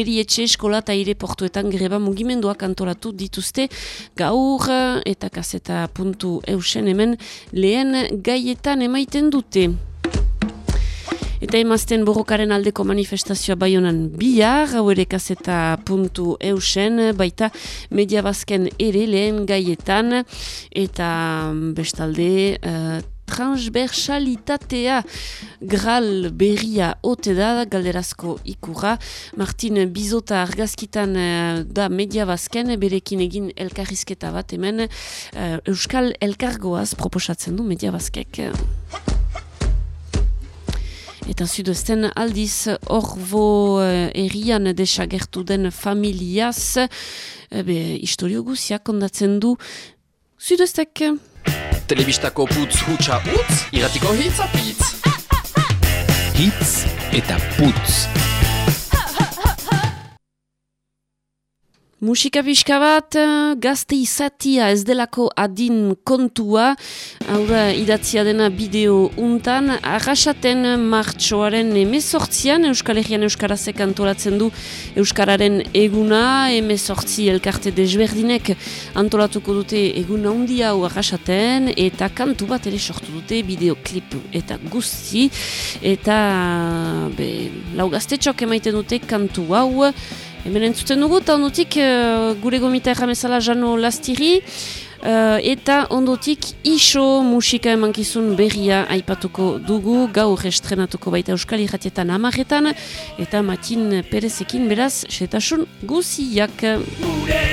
eri etxe eskola eta ire portuetan greba mugimenduak antolatu dituzte gaur eta kaseta puntu eusen hemen lehen gaietan emaiten dute. Eta emazten borrokaren aldeko manifestazioa baionan bihar, hau ere kaseta puntu eusen, baita media bazken ere lehen gaietan, eta bestalde uh, transversalitatea gral berria ote da, galderazko ikura. Martin Bizota argazkitan uh, da media bazken, berekin egin elkarrizketa bat hemen, uh, Euskal Elkargoaz proposatzen du media bazkek. Eta zudezten aldiz orbo uh, erian desagertu den familiaz, be, historio guziak ondatzen du zudeztek. Telebistako putz hutsa utz, iratiko hitz apitz. Hitz eta putz. Musika pixka bat, eh, gazte izatia ez delako adin kontua, aurra idatzia dena bideo untan, arrasaten martxoaren emezortzian, Euskal Herrian Euskarazek antolatzen du Euskararen eguna, emezortzi elkarte desberdinek antolatuko dute eguna handia hau arrasaten, eta kantu bat ere sortu dute bideoklip eta guzti, eta be, lau gaztetxok emaiten dute kantu hau, Hemen entzuten dugu, eta ondotik uh, gure gomita erramezala jano lastiri, uh, eta ondotik iso musika emankizun berria aipatuko dugu, gaur estrenatuko baita Euskal Iratietan amaretan, eta Matin Perezekin beraz, setasun guziak. Gure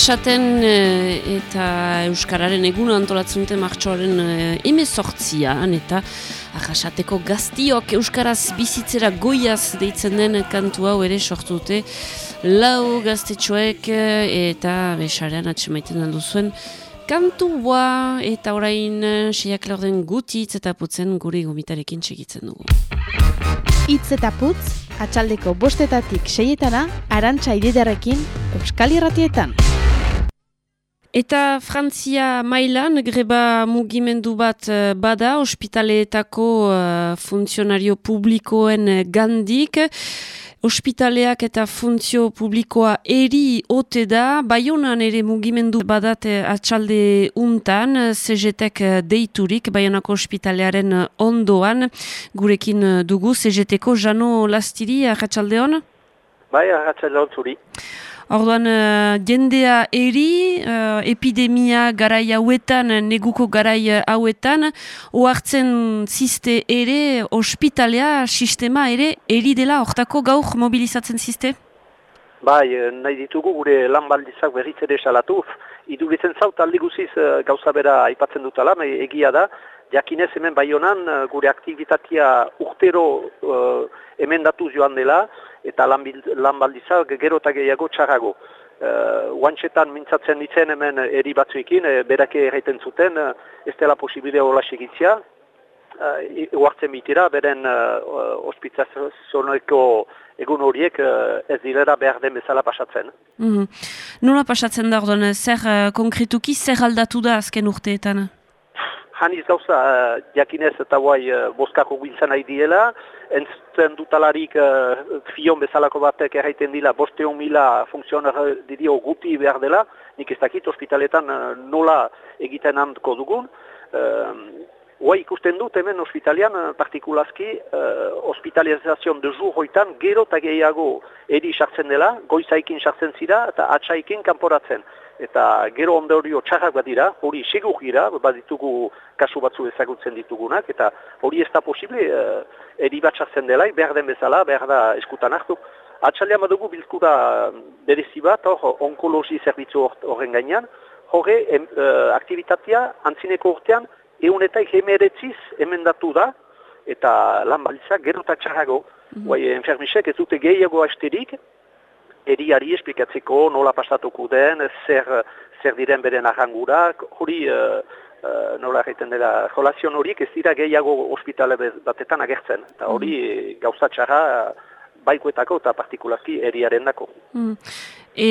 Arrasaten eh, eta Euskararen eguna antolatzen dute martxoaren eh, emezortzian eta Arrasateko gaztiok Euskaraz bizitzera goiaz deitzen den kantu hau ere sortu dute lau gaztetxoek eh, eta besarean atxemaiten aldo zuen kantua eta orain seiak laurden gutitz eta putzen guri gomitarekin txegitzen dugu. Itz eta putz, atxaldeko bostetatik seietana, arantxa ididarekin Euskal Irratietan. Eta Frantzia mailan greba mugimendu bat eh, bada, ospitaleetako uh, funtzionario publikoen gandik. Ospitaleak eta funtzio publikoa eri ote da, baionan ere mugimendu badate atxalde untan, CGTek deiturik, baionako ospitalearen ondoan, gurekin dugu, CGTko Jano Lastiri, atxalde hon? Bai, atxalde hon zuri. Orduan, uh, jendea eri, uh, epidemia garai hauetan, neguko garai hauetan, oartzen ziste ere, ospitalea, sistema ere, eri dela, hortako gaur mobilizatzen ziste? Bai, nahi ditugu gure lan baldizak berriz ere salatu. Iduritzen zaut aldi guziz gauza bera aipatzen dutala, egia da, jakinez hemen bai honan gure aktivitatea urtero uh, emendatu joan dela, eta lan baldizak gero eta gehiago txarrago. Uh, Uantxetan mintzatzen ditzen hemen eri batzuekin, e, berake erraiten zuten, uh, ez dela posibidea hola segitzia, uh, bitira, beren uh, ospitzazonoeko egun horiek uh, ez direra behar den bezala pasatzen. Mm -hmm. Nola pasatzen da orduan, zer uh, konkretuki, zer aldatu da azken urteetan? Haniz gauza, uh, jakinez eta guai uh, boskako gintzen nahi diela, entzuten dutalarik uh, fion bezalako batek erraiten dila, bosteon mila funksionar didio guti behar dela, nik ez dakit ospitaletan uh, nola egiten handko dugun, Hoa ikusten dut hemen ospitalian, eh, partikulazki, uh, hospitalizazion de jour hoitan, gero eta gehiago edi sartzen dela, goizaikin sartzen zira eta atsaikin kanporatzen. Eta gero ondorio txarrak bat dira, hori segur gira, bat ditugu kasu batzu ezagutzen ditugunak, eta hori ez da posible, uh, edi bat dela, behar den bezala, behar da eskutan hartu. Atxalean badugu bilkura berezi bat, hor, onkologi zerbitzu horren gainean, horre, uh, aktivitatea antzineko urtean, eunetaik emeretziz emendatu da, eta lan balizak gero eta txarrago. Mm -hmm. enfermisek ez dute gehiago asterik, eriari esplikatzeko nola pasatuko den, zer, zer diren beren arrangurak, hori... Uh, Uh, nola egiten dela, jolazion horiek ez dira gehiago ospitale batetan agertzen. Eta hori mm. gauza txarra baikoetako eta partikulazki eriaren dako. Mm. E,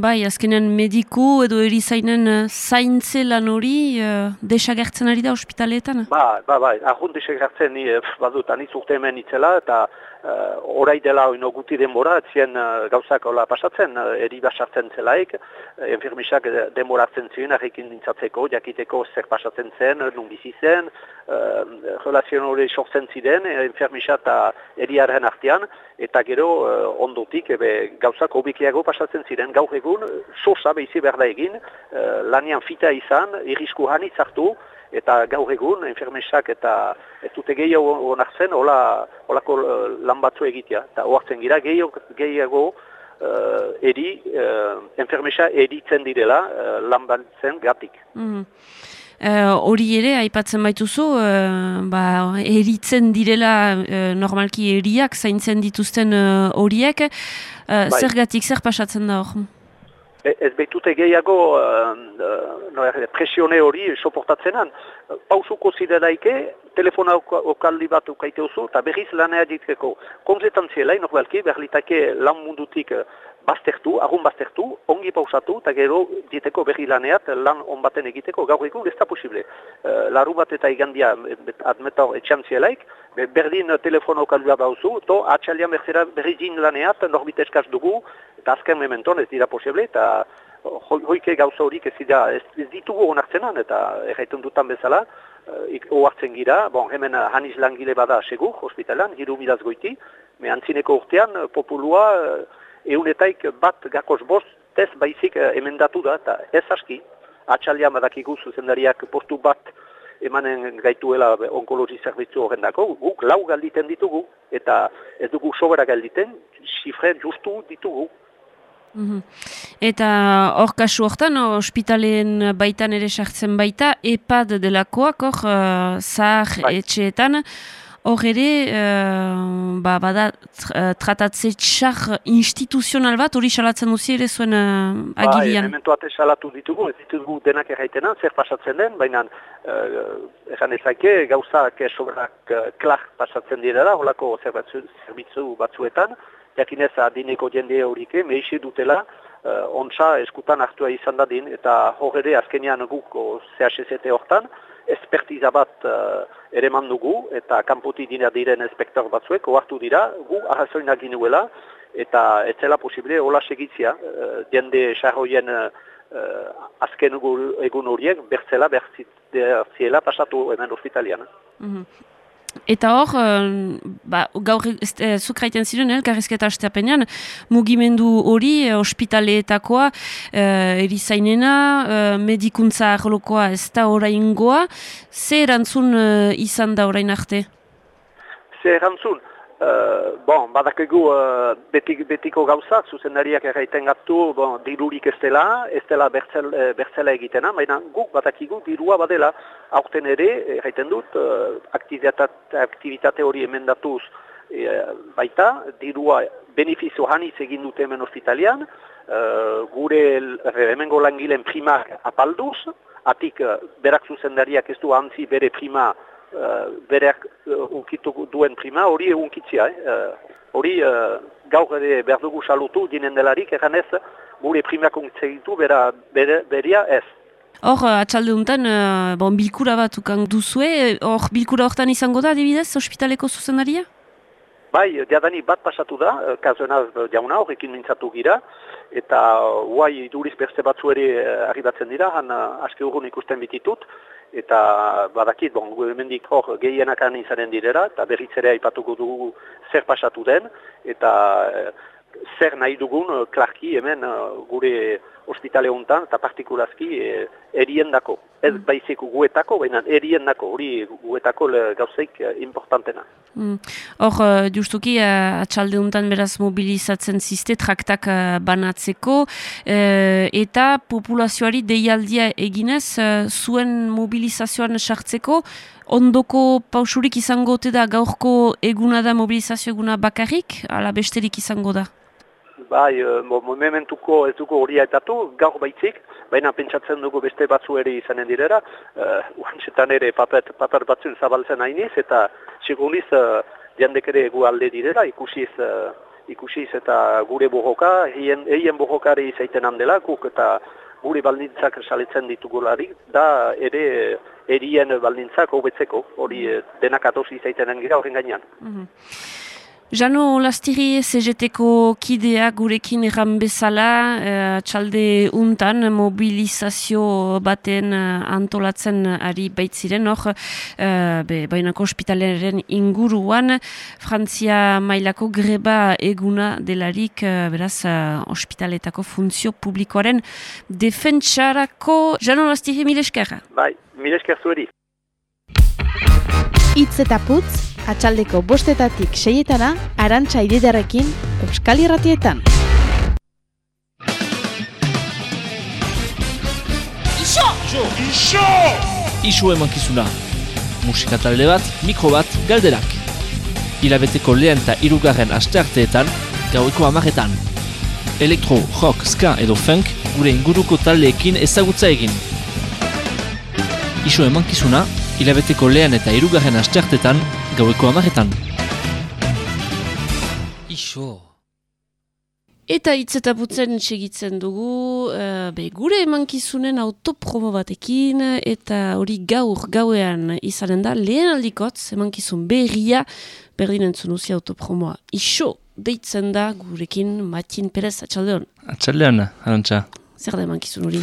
bai, azkenean mediku edo erizainen uh, zaintze lan hori uh, desagertzen ari da ospitaleetan? Ba, ba, ba, ahun desagertzen ni, eh, badut, aniz urte hemen itzela eta uh, orai dela oino guti denbora, etzien uh, gauzak hola pasatzen, uh, eri basartzen zelaik, uh, enfermisak denboratzen ziren, arrekin nintzatzeko, jakiteko zer pasatzen zen, nun bizi zen, uh, relazion hori sortzen ziren, enfermisa eta eriaren artean, eta gero uh, ondotik ebe, gauzak obikiago pasatzen ziren. Gaur egun, sosa behizi behar da egin, uh, lanian fita izan, irrisku hanitz eta gaur egun, enfermesak eta ez dute gehiago onartzen, hola, holako uh, lan batzu egitea. Eta oartzen gira, gehiago, gehiago uh, eri, uh, enfermesa eritzen direla uh, lan batzen gatik. Mm. Hori uh, ere, aipatzen baituzu, uh, ba, eritzen direla uh, normalki eriak, zaintzen dituzten horiek, bai. zer gatik, zer pasatzen da hor? E, ez behitute gehiago uh, uh, presione hori soportatzenan. Pausuko zideraike, telefona okaldi bat ukaite oso, eta berriz lanea ditzeko. Konzetan ziela, inokualki, berlitake lan mundutik baztertu, agun baztertu, ongi pausatu, eta gero diteko berri laneat, lan onbaten egiteko, gaur egun ez da posible. Uh, laru bat eta igandia admeta etxan zielaik, berdin telefono kaldua bauzu, to atxalian berzera berri zin laneat, norbit eskaz dugu, eta azken mementon ez dira posible, eta hoike gauza horik ez, dira, ez, ez ditugu onartzenan, eta erraitun dutan bezala, uh, oartzen gira, bon, hemen haniz langile bada segur, hospitalan, hiru midaz goiti, me antzineko urtean, populua, eunetaik bat gakoz bost, ez baizik eh, emendatu da, eta ez aski, atxalian badakigu zuzendariak postu bat emanen gaituela onkologi zerbitzu horren dako, guk lau galditen ditugu, eta ez dugu sobera galditen, sifre justu ditugu. Mhm. Eta hor kasu hortan, ospitalen baitan ere sartzen baita, epad delakoak hor, uh, zahar bai. etxeetan, hor ere, uh, ba, bada, uh, tratatze txar instituzional bat, hori salatzen duzi ere zuen uh, agilian? Ba, elementu ate salatu ditugu, ez ditugu denak erraitena, zer pasatzen den, baina uh, ezan ezake, gauzak sobrak uh, klar pasatzen direla, holako zerbitzu batzuetan, jakinez adineko jende horike, mehise dutela, uh, ontsa eskutan hartua izan dadin, eta hor ere azkenean guk CHST hortan, espertiza bat uh, ere mandugu, eta kanputi dira diren espektor batzuek, oartu dira, gu arrazoina ginuela, eta ez zela posible hola segitzia, uh, jende xarroien uh, azken egun horiek, bertzela, bertziela pasatu hemen ospitalian. Mm Eta hor, uh, ba, gaur e, zukraiten ziren, elkarrizketa asteapenean, mugimendu hori, e, ospitaleetakoa, e, erizainena, e, medikuntza arlokoa ez da oraingoa, ze erantzun izan da orain arte? Ze erantzun? Uh, bon, badakigu uh, betik, betiko gauzak, zuzendariak erraiten gatu, bon, dirurik ez dela, ez dela bertzel, e, bertzela egitena, baina guk badakigu dirua badela, aurten ere, erraiten dut, uh, aktivitate hori emendatuz e, baita, dirua benefizio haniz egin dute hemen ospitalian, uh, gure hemengo langileen primak apalduz, atik berak zuzendariak ez du antzi bere prima uh, bereak uh, unkitu duen prima, hori unkitzia. Eh? Uh, hori uh, gaur ere behar dugu salutu dinen delarik, egan ez, gure primak unkitzegitu bera, bere, beria ez. Hor, atxalde honetan, uh, bon, bilkura bat ukan duzue, hor bilkura hortan izango da, adibidez, ospitaleko zuzendaria? Bai, diadani bat pasatu da, kazuena jauna horrekin mintzatu gira, eta guai duriz berze batzu ere arribatzen dira, han aske urgun ikusten bititut, eta badakit, bon, hemendik hor gehienakan izanen direra, eta berriz ere aipatuko dugu zer pasatu den, eta eh, zer nahi dugun eh, klarki hemen eh, gure ospitale honetan, eta partikulazki e, erien dako. Ez mm. baizeko guetako, baina erien dako, hori guetako gauzeik importantena. Mm. Hor, mm. justuki, atxalde honetan beraz mobilizatzen ziste, traktak banatzeko, eta populazioari deialdia eginez, zuen mobilizazioan sartzeko, ondoko pausurik izango da gaurko eguna da mobilizazio eguna bakarrik, ala besterik izango da? bai, uh, momentuko ez dugu hori aetatu, gaur baitzik, baina pentsatzen dugu beste batzu ere izanen direra, uh, ere papet, paper batzun zabaltzen hainiz, eta seguniz uh, jandek ere egu alde direra, ikusiz, uh, ikusiz eta gure bohoka, eien, eien bohokari izaiten handela, guk eta gure baldintzak saletzen ditugularik, da ere erien baldintzak hobetzeko, hori denak atosi izaiten gira horren gainean. Mm Jano Lastiri CGT-ko kidea gurekin erran bezala, uh, txalde untan mobilizazio baten uh, antolatzen ari baitziren, hor, uh, be, bainako ospitaleren inguruan, Frantzia mailako greba eguna delarik, uh, beraz, uh, ospitaletako funtzio publikoaren defentsarako. Jano Lastiri, mile esker? Bai, mile esker zueri. Itz eta putz, atxaldeko bostetatik seietana, arantxa ididarekin, Euskal Irratietan. Iso! Iso! Iso! Iso emankizuna. Musika talde bat, mikro bat, galderak. Ilabeteko lehen eta irugarren astearteetan, gaueko amaretan. Elektro, rock, ska edo funk, gure inguruko taldeekin ezagutza egin. Iso emankizuna, hilabeteko lehen eta irugarren asteartetan, gaueko amaretan. Iso. Eta hitz eta putzen segitzen dugu, uh, be, gure emankizunen autopromo batekin, eta hori gaur gauean izanen da, lehen aldikotz emankizun berria, berdin entzun uzi autopromoa. Iso, deitzen da gurekin Matin Perez, atxaldeon. Atxaldeon, arantxa. Zer da emankizun hori?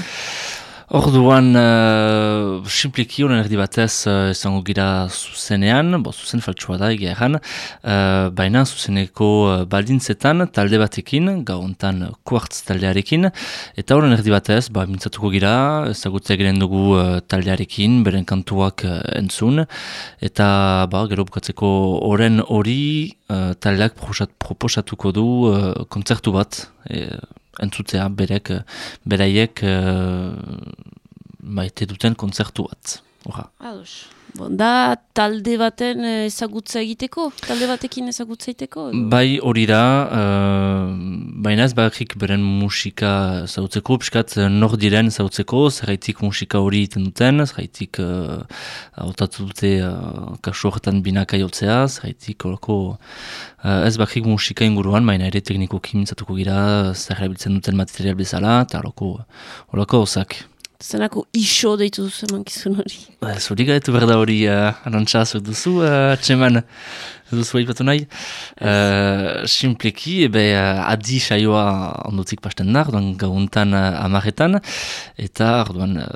Orduan, uh, simpliki honen erdi batez uh, izango gira zuzenean, bo zuzen faltsua da egia erran, uh, baina zuzeneko uh, baldintzetan talde batekin, gauntan kuartz taldearekin, eta horren erdi batez, ba, mintzatuko gira, ezagutza egiten dugu uh, taldearekin, beren kantuak uh, entzun, eta ba, gero bukatzeko horren hori uh, taldeak proposatuko du uh, kontzertu bat, e, entzutzea berek, beraiek uh, maite duten kontzertu bat. Ados. Bon, da talde baten ezagutza egiteko? Talde batekin ezagutza egiteko? Bai hori da, uh, baina ez bakrik beren musika zautzeko, piskat nor diren zautzeko, zerraitik musika hori iten duten, zerraitik uh, autatu dute uh, kasu horretan binaka jotzea, zerraitik uh, ez bakrik musika inguruan, baina ere tekniko kimintzatuko gira, zerrabiltzen duten material bezala, eta horako, horako osak. Zenako iso deitu duzu emankizun hori? Ba, zuri gaitu berda hori uh, anantxaz duzu, uh, txeman duzu haipatu nahi. Uh, simpleki, ebe uh, adi saioa ondotik pasten da, orduan gauntan uh, amaretan, eta orduan uh,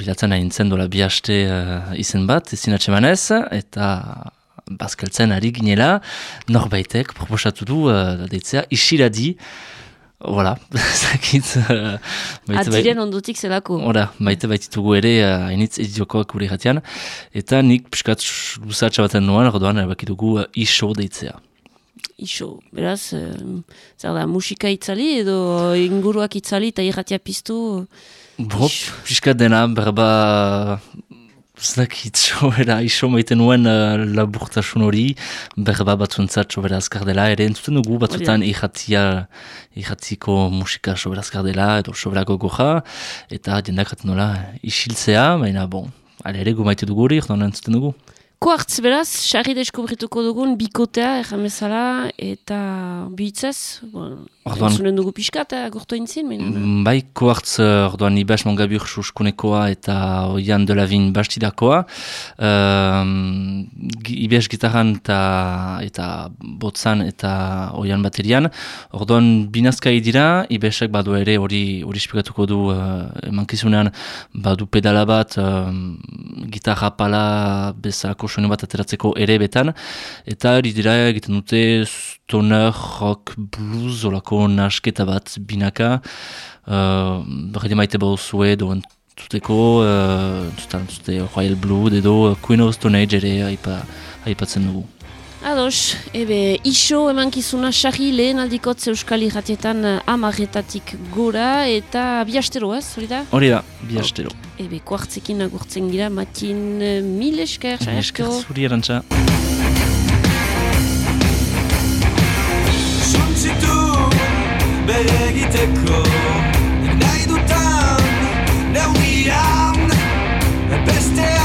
bilatzen hain zen dola bihaste uh, izen bat, ezin atxemanez, eta bazkaltzen ari ginela, norbaitek proposatu du, uh, deitzea, isiradi, Voilà, zakit... Uh, Atiren bai, ondutik zelako. Hora, baita baititugu ere, uh, hainitz uh, ediokoak gure jatian, eta nik piskat luzatxa baten nuan, orduan, bakitugu uh, iso deitzea. iso, beraz, zer da, musika itzali edo inguruak itzali eta irratia piztu? Bo, pixka dena, berba, Zaki, txobera, iso maiten nuen uh, laburtasun hori, berba batzuentzat txobera azkar dela, ere entzuten dugu batzutan ihatzia, ihatziko musika txobera azkar dela, edo txobera gogoja, eta jendak nola isiltzea, baina bon, ale ere maite dugu hori, entzuten dugu. Kuartz beraz, xarri deskubrituko dugun bikotea erramezala eta bihitzez, bon, Orduan, dugu pixka eta gortu intzin? Mm, bai, koartz, eh, orduan, ibas mongabur suskunekoa eta oian de la vin bastidakoa. Um, ibas gitarran eta, eta botzan eta oian baterian. Orduan, binazkai dira, ibesak badu ere hori hori espikatuko du uh, emankizunean badu pedala bat um, gitarra pala bezalako soinu bat ateratzeko ere betan. Eta hori dira egiten dute stoner, rock, blues, olako nasketa bat binaka. Uh, Berri maite bau zue doen tuteko, uh, tutan zute Royal Blood edo Queen of Stone Age ere haipa, haipatzen dugu. Ados, ebe, iso emankizuna sarri lehen aldikotz euskal irratietan amarretatik gora eta biastero ez, hori da? Hori da, biastero. Ebe, kuartzekin agurtzen gira, matin mil esker, Mil esker, zuri erantza. bere egiteko nahi dutan neurian bestea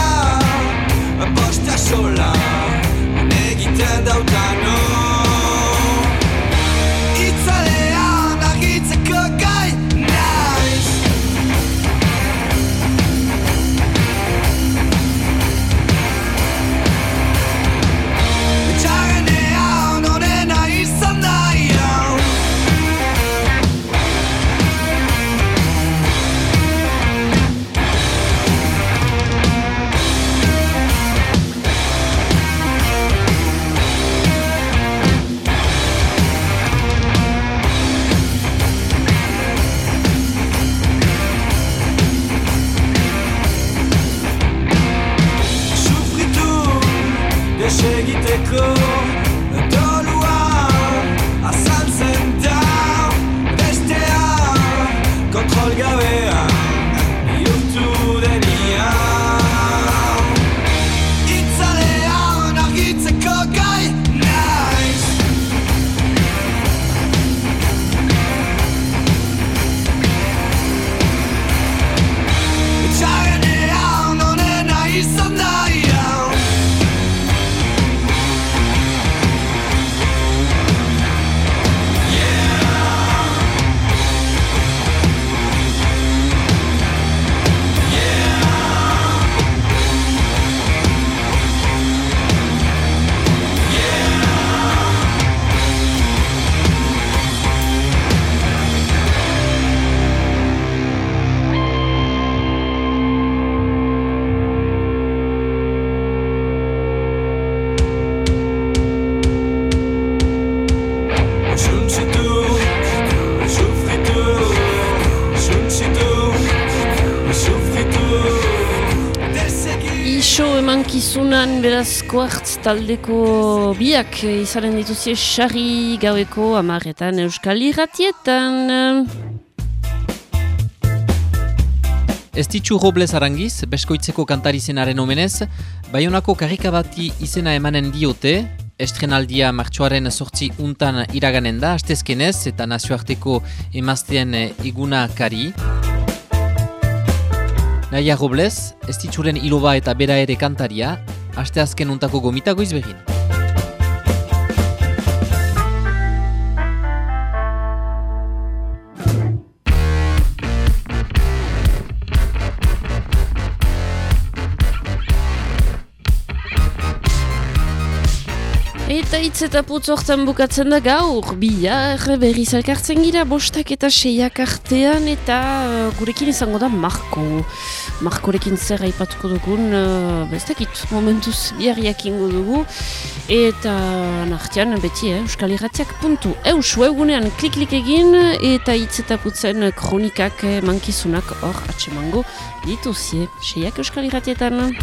Zunan beraz koartz taldeko biak izaren dituzie xarri gaueko amaretan euskal irratietan. Ez ditxu Robles Arangiz, beskoitzeko kantarizenaren omenez, Bayonako karikabati izena emanen diote, estrenaldia martxoaren sortzi untan iraganen da, astezkenez eta nazioarteko emaztean iguna kari. Naia Robles, ez ditzuren iloba eta bera ere kantaria, aste azken untako gomitago izbegin. Eta hitz eta putz hortan bukatzen da gaur, bihar berri zalkartzen gira bostak eta seiak artean eta uh, gurekin izango da Marko. Markorekin zer aipatuko dugun, uh, bestakit momentuz bihar jakingo dugu. Eta nartian beti, eh, euskal irratiak puntu. Eus, webunean klik-klik egin eta hitz eta putzen kronikak mankizunak hor atsemango dituzie. Seiak euskal irratietan.